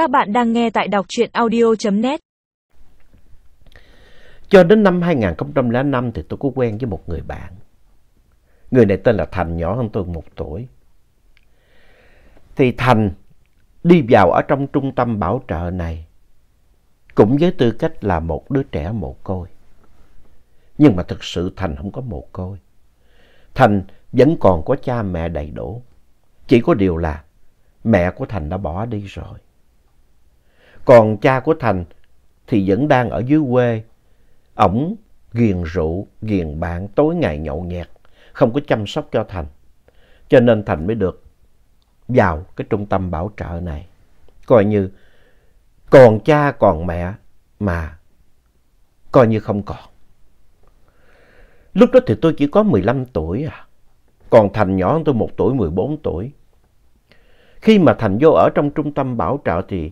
Các bạn đang nghe tại đọc truyện audio.net Cho đến năm 2005 thì tôi có quen với một người bạn. Người này tên là Thành, nhỏ hơn tôi một tuổi. Thì Thành đi vào ở trong trung tâm bảo trợ này cũng với tư cách là một đứa trẻ mồ côi. Nhưng mà thực sự Thành không có mồ côi. Thành vẫn còn có cha mẹ đầy đủ. Chỉ có điều là mẹ của Thành đã bỏ đi rồi. Còn cha của Thành thì vẫn đang ở dưới quê. Ổng ghiền rượu, ghiền bạn, tối ngày nhậu nhẹt, không có chăm sóc cho Thành. Cho nên Thành mới được vào cái trung tâm bảo trợ này. Coi như còn cha còn mẹ mà coi như không còn. Lúc đó thì tôi chỉ có 15 tuổi à. Còn Thành nhỏ hơn tôi một tuổi, 14 tuổi. Khi mà Thành vô ở trong trung tâm bảo trợ thì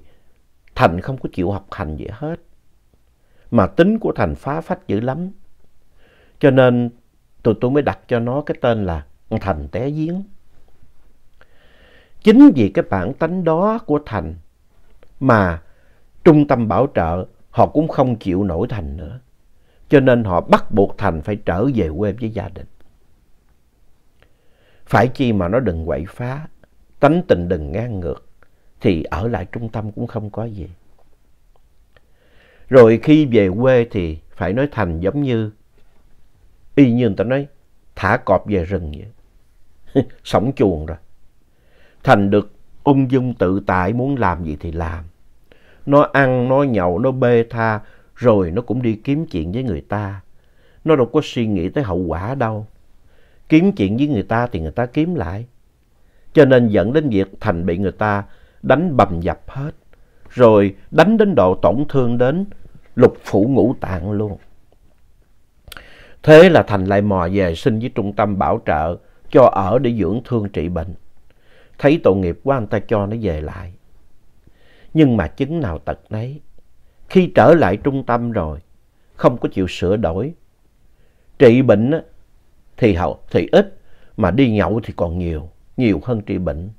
Thành không có chịu học hành gì hết. Mà tính của Thành phá phách dữ lắm. Cho nên tụi tôi mới đặt cho nó cái tên là Thành té giếng. Chính vì cái bản tánh đó của Thành mà trung tâm bảo trợ họ cũng không chịu nổi Thành nữa. Cho nên họ bắt buộc Thành phải trở về quê với gia đình. Phải chi mà nó đừng quậy phá, tánh tình đừng ngang ngược, thì ở lại trung tâm cũng không có gì. Rồi khi về quê thì phải nói Thành giống như, y như người ta nói, thả cọp về rừng vậy. Sống chuồng rồi. Thành được ung dung tự tại muốn làm gì thì làm. Nó ăn, nó nhậu, nó bê tha, rồi nó cũng đi kiếm chuyện với người ta. Nó đâu có suy nghĩ tới hậu quả đâu. Kiếm chuyện với người ta thì người ta kiếm lại. Cho nên dẫn đến việc Thành bị người ta đánh bầm dập hết. Rồi đánh đến độ tổn thương đến lục phủ ngũ tạng luôn. Thế là Thành lại mò về xin với trung tâm bảo trợ cho ở để dưỡng thương trị bệnh. Thấy tội nghiệp quá anh ta cho nó về lại. Nhưng mà chứng nào tật nấy. Khi trở lại trung tâm rồi, không có chịu sửa đổi. Trị bệnh thì, hậu, thì ít, mà đi nhậu thì còn nhiều, nhiều hơn trị bệnh.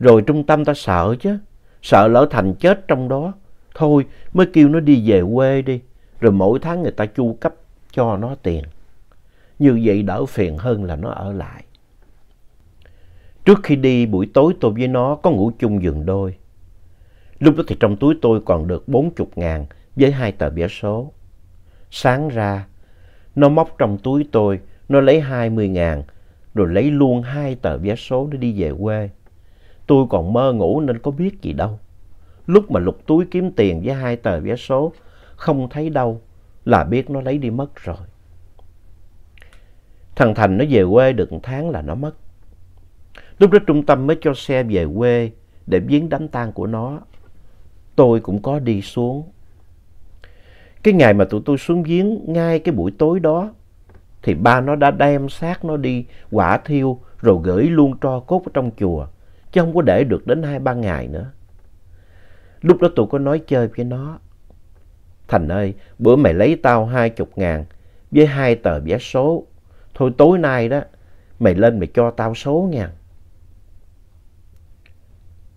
Rồi trung tâm ta sợ chứ, sợ lỡ Thành chết trong đó. Thôi mới kêu nó đi về quê đi, rồi mỗi tháng người ta chu cấp cho nó tiền. Như vậy đỡ phiền hơn là nó ở lại. Trước khi đi buổi tối tôi với nó có ngủ chung giường đôi. Lúc đó thì trong túi tôi còn được bốn chục ngàn với hai tờ vé số. Sáng ra, nó móc trong túi tôi, nó lấy hai mươi ngàn, rồi lấy luôn hai tờ vé số để đi về quê. Tôi còn mơ ngủ nên có biết gì đâu. Lúc mà lục túi kiếm tiền với hai tờ vé số, không thấy đâu là biết nó lấy đi mất rồi. Thằng Thành nó về quê được một tháng là nó mất. Lúc đó trung tâm mới cho xe về quê để viếng đám tang của nó. Tôi cũng có đi xuống. Cái ngày mà tụi tôi xuống viếng ngay cái buổi tối đó thì ba nó đã đem xác nó đi quả thiêu rồi gửi luôn tro cốt ở trong chùa chứ không có để được đến hai ba ngày nữa. Lúc đó tôi có nói chơi với nó. Thành ơi, bữa mày lấy tao hai chục ngàn với hai tờ vé số. Thôi tối nay đó, mày lên mày cho tao số nha.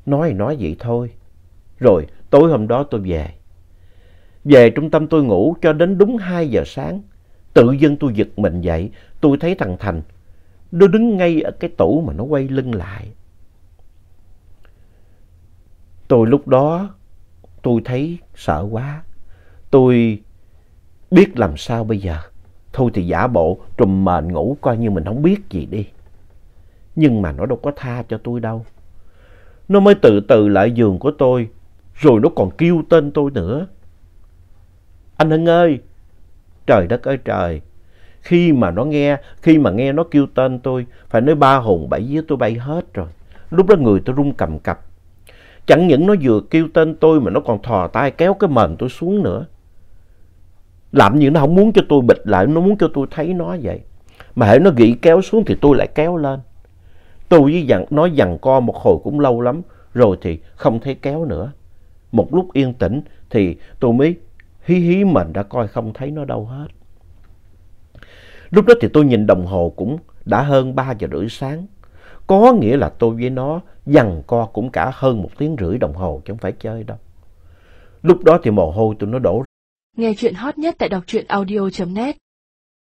Nói nói vậy thôi. Rồi tối hôm đó tôi về. Về trung tâm tôi ngủ cho đến đúng 2 giờ sáng. Tự dưng tôi giật mình dậy, tôi thấy thằng Thành. Nó đứng ngay ở cái tủ mà nó quay lưng lại. Tôi lúc đó, tôi thấy sợ quá. Tôi biết làm sao bây giờ. Thôi thì giả bộ trùm mền ngủ coi như mình không biết gì đi. Nhưng mà nó đâu có tha cho tôi đâu. Nó mới từ từ lại giường của tôi, rồi nó còn kêu tên tôi nữa. Anh Hưng ơi! Trời đất ơi trời! Khi mà nó nghe, khi mà nghe nó kêu tên tôi, phải nói ba hồn bảy vía tôi bay hết rồi. Lúc đó người tôi run cầm cập. Chẳng những nó vừa kêu tên tôi mà nó còn thò tay kéo cái mền tôi xuống nữa. Làm như nó không muốn cho tôi bịch lại, nó muốn cho tôi thấy nó vậy. Mà hãy nó gỉ kéo xuống thì tôi lại kéo lên. Tôi với dặn, nói dằn co một hồi cũng lâu lắm, rồi thì không thấy kéo nữa. Một lúc yên tĩnh thì tôi mới hí hí mình đã coi không thấy nó đâu hết. Lúc đó thì tôi nhìn đồng hồ cũng đã hơn 3 giờ rưỡi sáng. Có nghĩa là tôi với nó, dằn co cũng cả hơn một tiếng rưỡi đồng hồ chứ không phải chơi đâu. Lúc đó thì mồ hôi tôi nó đổ. Nghe chuyện hot nhất tại đọc truyện audio.net